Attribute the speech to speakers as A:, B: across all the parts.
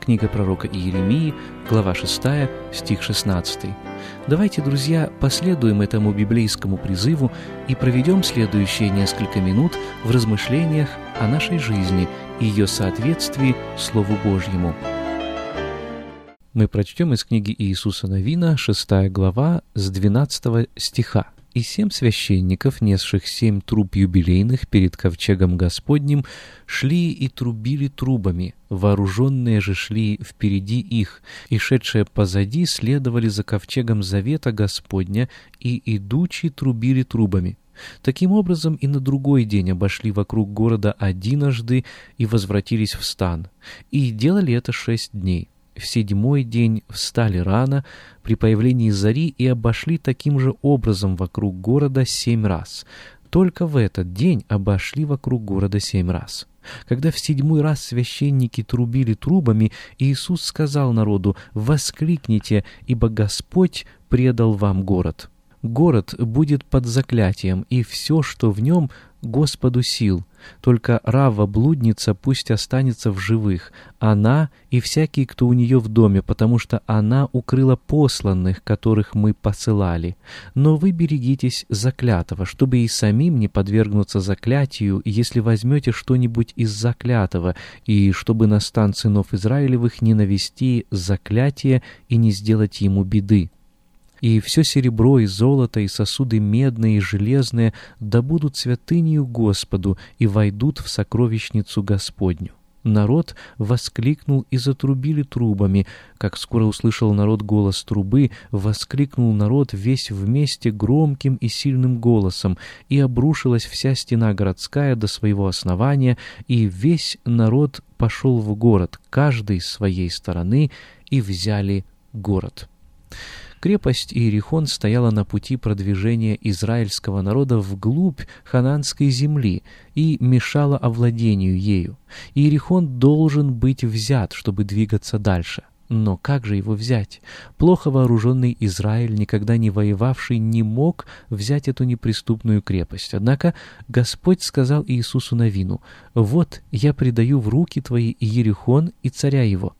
A: Книга пророка Иеремии, глава 6, стих 16. Давайте, друзья, последуем этому библейскому призыву и проведем следующие несколько минут в размышлениях о нашей жизни и ее соответствии Слову Божьему. Мы прочтем из книги Иисуса Новина, 6 глава, с 12 стиха и семь священников, несших семь труб юбилейных перед ковчегом Господним, шли и трубили трубами, вооруженные же шли впереди их, и шедшие позади следовали за ковчегом завета Господня, и идучи трубили трубами. Таким образом, и на другой день обошли вокруг города одиножды и возвратились в стан, и делали это шесть дней в седьмой день встали рано при появлении зари и обошли таким же образом вокруг города семь раз. Только в этот день обошли вокруг города семь раз. Когда в седьмой раз священники трубили трубами, Иисус сказал народу «Воскликните, ибо Господь предал вам город». Город будет под заклятием, и все, что в нем, Господу сил. Только Рава-блудница пусть останется в живых, она и всякий, кто у нее в доме, потому что она укрыла посланных, которых мы посылали. Но вы берегитесь заклятого, чтобы и самим не подвергнуться заклятию, если возьмете что-нибудь из заклятого, и чтобы на стан сынов Израилевых не навести заклятие и не сделать ему беды и все серебро и золото, и сосуды медные и железные да будут святынью Господу и войдут в сокровищницу Господню. Народ воскликнул и затрубили трубами. Как скоро услышал народ голос трубы, воскликнул народ весь вместе громким и сильным голосом, и обрушилась вся стена городская до своего основания, и весь народ пошел в город, каждый с своей стороны, и взяли город. Крепость Иерихон стояла на пути продвижения израильского народа вглубь хананской земли и мешала овладению ею. Иерихон должен быть взят, чтобы двигаться дальше. Но как же его взять? Плохо вооруженный Израиль, никогда не воевавший, не мог взять эту неприступную крепость. Однако Господь сказал Иисусу Навину, «Вот я предаю в руки твои Иерихон и царя его,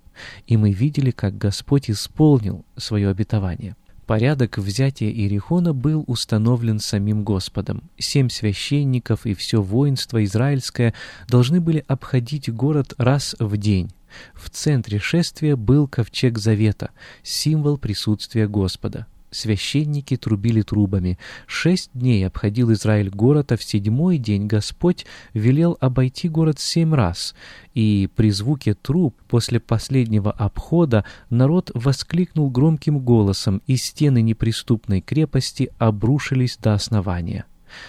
A: и мы видели, как Господь исполнил свое обетование. Порядок взятия Иерихона был установлен самим Господом. Семь священников и все воинство израильское должны были обходить город раз в день. В центре шествия был ковчег Завета, символ присутствия Господа священники трубили трубами. Шесть дней обходил Израиль город, а в седьмой день Господь велел обойти город семь раз. И при звуке труб после последнего обхода народ воскликнул громким голосом, и стены неприступной крепости обрушились до основания.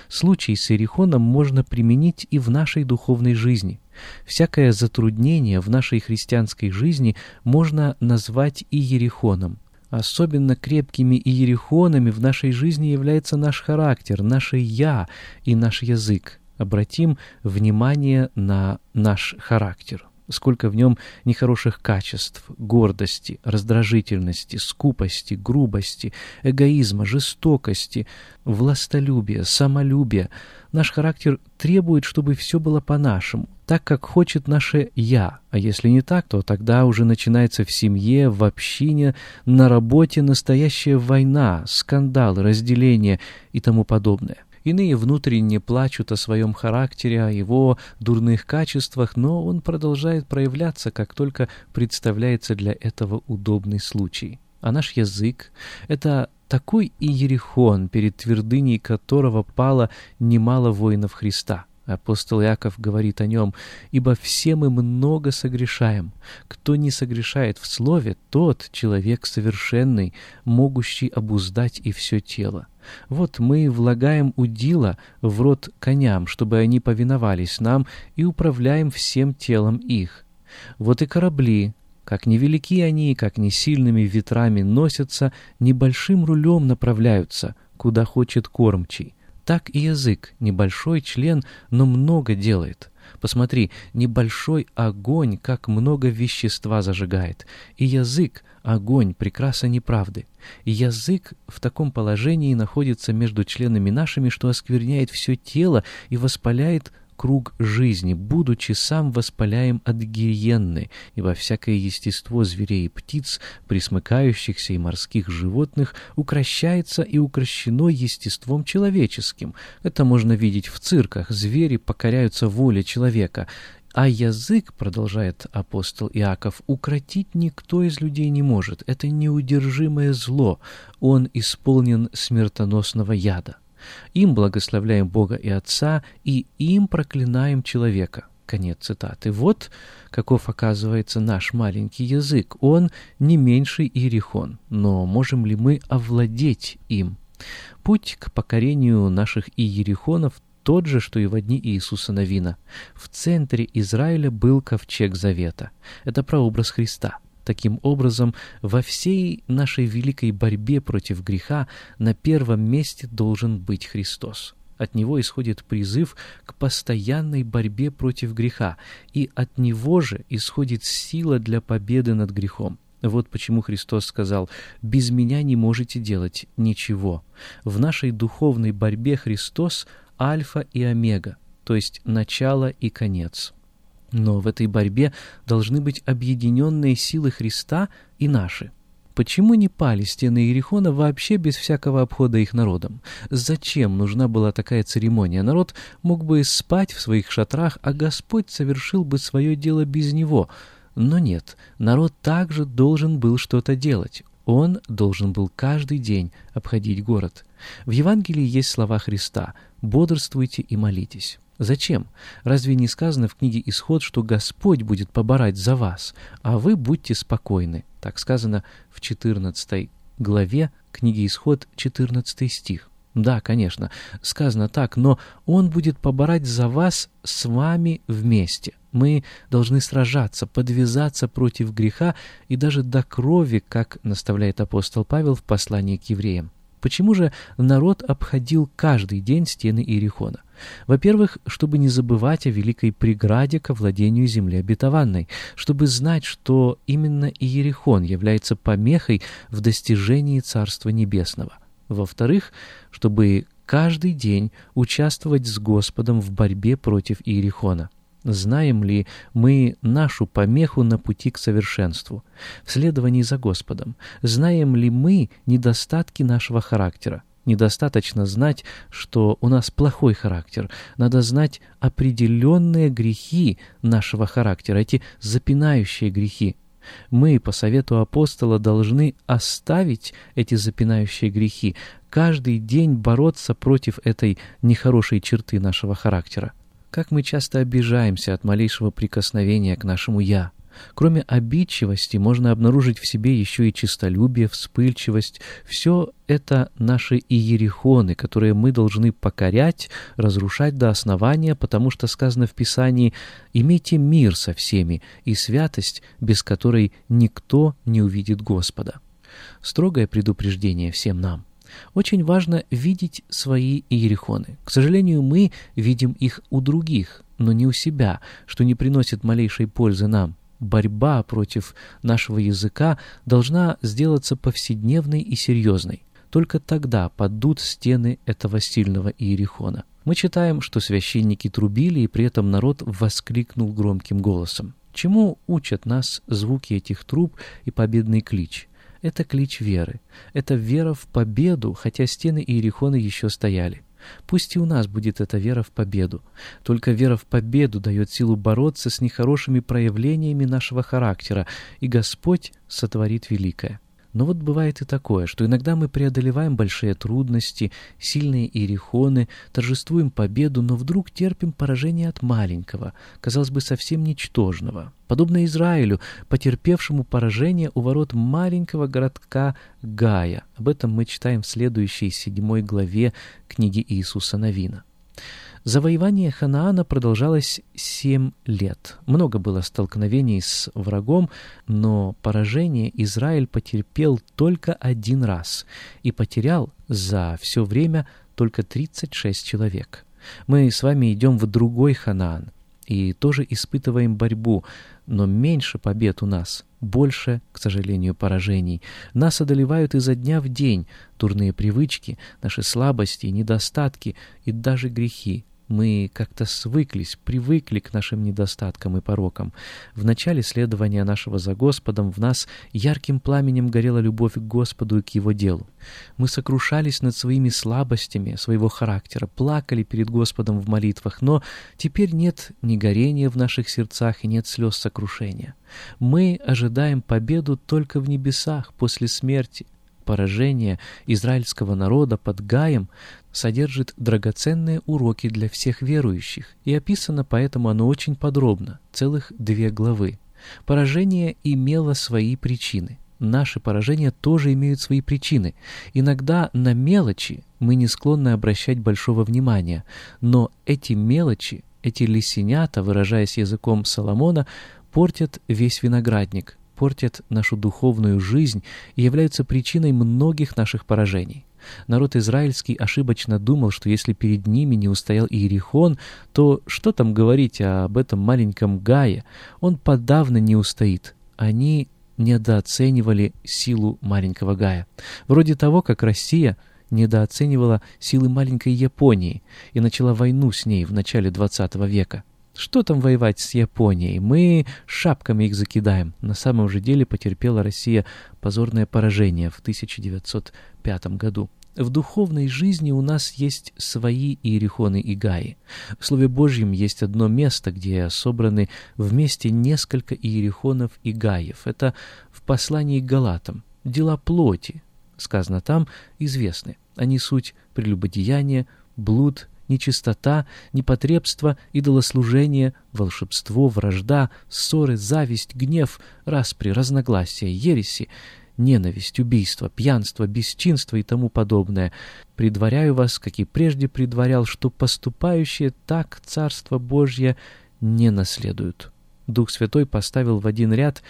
A: Случай с Иерихоном можно применить и в нашей духовной жизни. Всякое затруднение в нашей христианской жизни можно назвать и Иерихоном. Особенно крепкими иерихонами в нашей жизни является наш характер, наше «я» и наш язык. Обратим внимание на наш характер сколько в нем нехороших качеств, гордости, раздражительности, скупости, грубости, эгоизма, жестокости, властолюбия, самолюбия. Наш характер требует, чтобы все было по-нашему, так, как хочет наше «я». А если не так, то тогда уже начинается в семье, в общине, на работе настоящая война, скандалы, разделения и тому подобное. Иные внутренне плачут о своем характере, о его дурных качествах, но он продолжает проявляться, как только представляется для этого удобный случай. А наш язык — это такой иерихон, перед твердыней которого пало немало воинов Христа — Апостол Яков говорит о нем, «Ибо все мы много согрешаем. Кто не согрешает в слове, тот человек совершенный, могущий обуздать и все тело. Вот мы влагаем удила в рот коням, чтобы они повиновались нам, и управляем всем телом их. Вот и корабли, Как невелики они, как не сильными ветрами носятся, небольшим рулем направляются, куда хочет кормчий. Так и язык, небольшой член, но много делает. Посмотри, небольшой огонь, как много вещества зажигает. И язык, огонь, прекраса неправды. И язык в таком положении находится между членами нашими, что оскверняет все тело и воспаляет круг жизни, будучи сам воспаляем от гиенны, во всякое естество зверей и птиц, присмыкающихся и морских животных, укращается и укращено естеством человеческим. Это можно видеть в цирках. Звери покоряются воле человека. А язык, продолжает апостол Иаков, укротить никто из людей не может. Это неудержимое зло. Он исполнен смертоносного яда. Им благословляем Бога и Отца, и им проклинаем человека. Конец цитаты. Вот каков оказывается наш маленький язык. Он не меньший иерихон, но можем ли мы овладеть им? Путь к покорению наших иерихонов тот же, что и в дни Иисуса Новина. В центре Израиля был ковчег Завета. Это прообраз Христа. Таким образом, во всей нашей великой борьбе против греха на первом месте должен быть Христос. От Него исходит призыв к постоянной борьбе против греха, и от Него же исходит сила для победы над грехом. Вот почему Христос сказал «без меня не можете делать ничего». В нашей духовной борьбе Христос – альфа и омега, то есть начало и конец. Но в этой борьбе должны быть объединенные силы Христа и наши. Почему не пали стены Иерихона вообще без всякого обхода их народом? Зачем нужна была такая церемония? Народ мог бы спать в своих шатрах, а Господь совершил бы свое дело без него. Но нет, народ также должен был что-то делать. Он должен был каждый день обходить город. В Евангелии есть слова Христа «Бодрствуйте и молитесь». Зачем? Разве не сказано в книге «Исход», что Господь будет поборать за вас, а вы будьте спокойны? Так сказано в 14 главе книги «Исход», 14 стих. Да, конечно, сказано так, но Он будет поборать за вас с вами вместе. Мы должны сражаться, подвязаться против греха и даже до крови, как наставляет апостол Павел в послании к евреям. Почему же народ обходил каждый день стены Иерихона? Во-первых, чтобы не забывать о великой преграде к владению земли обетованной, чтобы знать, что именно Иерихон является помехой в достижении Царства Небесного. Во-вторых, чтобы каждый день участвовать с Господом в борьбе против Иерихона. Знаем ли мы нашу помеху на пути к совершенству, в следовании за Господом? Знаем ли мы недостатки нашего характера? Недостаточно знать, что у нас плохой характер. Надо знать определенные грехи нашего характера, эти запинающие грехи. Мы, по совету апостола, должны оставить эти запинающие грехи, каждый день бороться против этой нехорошей черты нашего характера. Как мы часто обижаемся от малейшего прикосновения к нашему «я». Кроме обидчивости можно обнаружить в себе еще и честолюбие, вспыльчивость. Все это наши иерихоны, которые мы должны покорять, разрушать до основания, потому что сказано в Писании «имейте мир со всеми» и святость, без которой никто не увидит Господа. Строгое предупреждение всем нам. Очень важно видеть свои иерихоны. К сожалению, мы видим их у других, но не у себя, что не приносит малейшей пользы нам. Борьба против нашего языка должна сделаться повседневной и серьезной. Только тогда падут стены этого сильного иерихона. Мы читаем, что священники трубили, и при этом народ воскликнул громким голосом. Чему учат нас звуки этих труб и победный клич? Это клич веры. Это вера в победу, хотя стены Иерихона еще стояли. Пусть и у нас будет эта вера в победу. Только вера в победу дает силу бороться с нехорошими проявлениями нашего характера, и Господь сотворит великое. Но вот бывает и такое, что иногда мы преодолеваем большие трудности, сильные ирихоны, торжествуем победу, но вдруг терпим поражение от маленького, казалось бы, совсем ничтожного. Подобно Израилю, потерпевшему поражение у ворот маленького городка Гая. Об этом мы читаем в следующей седьмой главе книги Иисуса Новина. Завоевание Ханаана продолжалось семь лет. Много было столкновений с врагом, но поражение Израиль потерпел только один раз и потерял за все время только 36 человек. Мы с вами идем в другой Ханаан и тоже испытываем борьбу, но меньше побед у нас, больше, к сожалению, поражений. Нас одолевают изо дня в день дурные привычки, наши слабости, недостатки и даже грехи. Мы как-то свыклись, привыкли к нашим недостаткам и порокам. В начале следования нашего за Господом в нас ярким пламенем горела любовь к Господу и к Его делу. Мы сокрушались над своими слабостями своего характера, плакали перед Господом в молитвах, но теперь нет ни горения в наших сердцах и нет слез сокрушения. Мы ожидаем победу только в небесах после смерти, поражение израильского народа под Гаем содержит драгоценные уроки для всех верующих, и описано поэтому оно очень подробно, целых две главы. Поражение имело свои причины. Наши поражения тоже имеют свои причины. Иногда на мелочи мы не склонны обращать большого внимания, но эти мелочи, эти лисенята, выражаясь языком Соломона, портят весь виноградник, портят нашу духовную жизнь и являются причиной многих наших поражений. Народ израильский ошибочно думал, что если перед ними не устоял Иерихон, то что там говорить об этом маленьком Гае? Он подавно не устоит. Они недооценивали силу маленького Гая. Вроде того, как Россия недооценивала силы маленькой Японии и начала войну с ней в начале XX века. Что там воевать с Японией? Мы шапками их закидаем. На самом же деле потерпела Россия позорное поражение в 1905 году. В духовной жизни у нас есть свои иерихоны и гаи. В Слове Божьем есть одно место, где собраны вместе несколько иерихонов и гаев. Это в послании к Галатам. Дела плоти, сказано там, известны. Они суть прелюбодеяния, блуд, нечистота, непотребство, идолослужение, волшебство, вражда, ссоры, зависть, гнев, распри, разногласия, ереси, ненависть, убийство, пьянство, бесчинство и тому подобное. Предваряю вас, как и прежде предварял, что поступающие так Царство Божье не наследуют. Дух Святой поставил в один ряд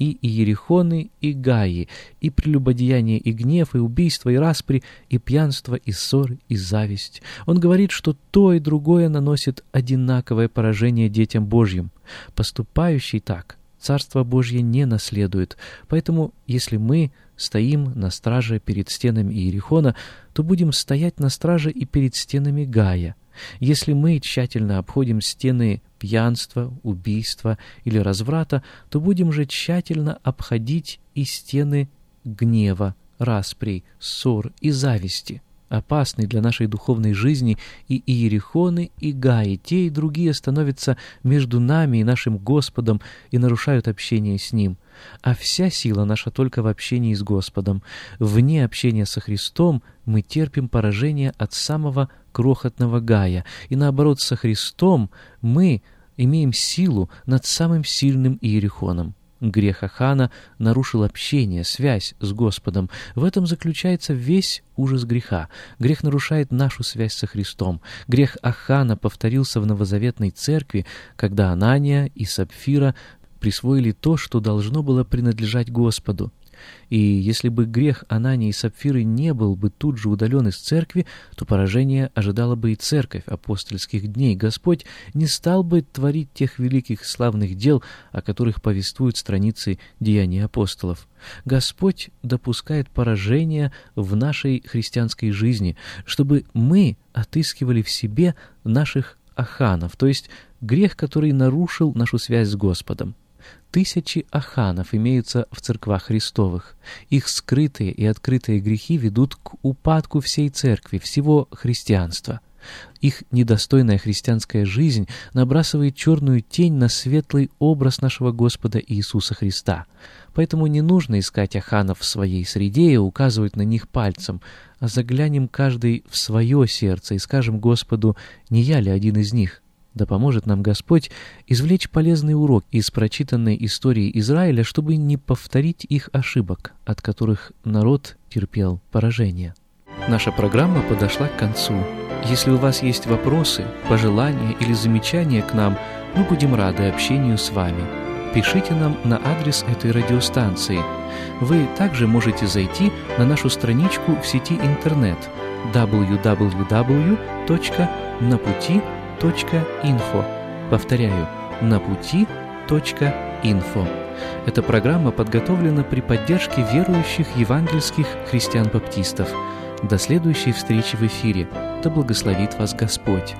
A: и Иерихоны, и Гаи, и прелюбодеяние, и гнев, и убийство, и распри, и пьянство, и ссор, и зависть. Он говорит, что то и другое наносит одинаковое поражение детям Божьим. Поступающий так, Царство Божье не наследует, поэтому если мы стоим на страже перед стенами Иерихона, то будем стоять на страже и перед стенами Гая. Если мы тщательно обходим стены пьянства, убийства или разврата, то будем же тщательно обходить и стены гнева, расприй, ссор и зависти. Опасны для нашей духовной жизни и Иерихоны, и Гаи, те и другие становятся между нами и нашим Господом и нарушают общение с Ним. А вся сила наша только в общении с Господом. Вне общения со Христом мы терпим поражение от самого крохотного Гая, и наоборот, со Христом мы имеем силу над самым сильным Иерихоном. Грех Ахана нарушил общение, связь с Господом. В этом заключается весь ужас греха. Грех нарушает нашу связь со Христом. Грех Ахана повторился в новозаветной церкви, когда Анания и Сапфира присвоили то, что должно было принадлежать Господу. И если бы грех Анании и Сапфиры не был бы тут же удален из церкви, то поражение ожидало бы и церковь апостольских дней. Господь не стал бы творить тех великих славных дел, о которых повествуют страницы деяний апостолов. Господь допускает поражение в нашей христианской жизни, чтобы мы отыскивали в себе наших аханов, то есть грех, который нарушил нашу связь с Господом. Тысячи аханов имеются в церквах Христовых. Их скрытые и открытые грехи ведут к упадку всей церкви, всего христианства. Их недостойная христианская жизнь набрасывает черную тень на светлый образ нашего Господа Иисуса Христа. Поэтому не нужно искать аханов в своей среде и указывать на них пальцем, а заглянем каждый в свое сердце и скажем Господу, не я ли один из них, да поможет нам Господь извлечь полезный урок из прочитанной истории Израиля, чтобы не повторить их ошибок, от которых народ терпел поражение. Наша программа подошла к концу. Если у вас есть вопросы, пожелания или замечания к нам, мы будем рады общению с вами. Пишите нам на адрес этой радиостанции. Вы также можете зайти на нашу страничку в сети интернет www.naputi.info. Повторяю, naputi.info. Эта программа подготовлена при поддержке верующих евангельских христиан-баптистов. До следующей встречи в эфире. Да благословит вас Господь!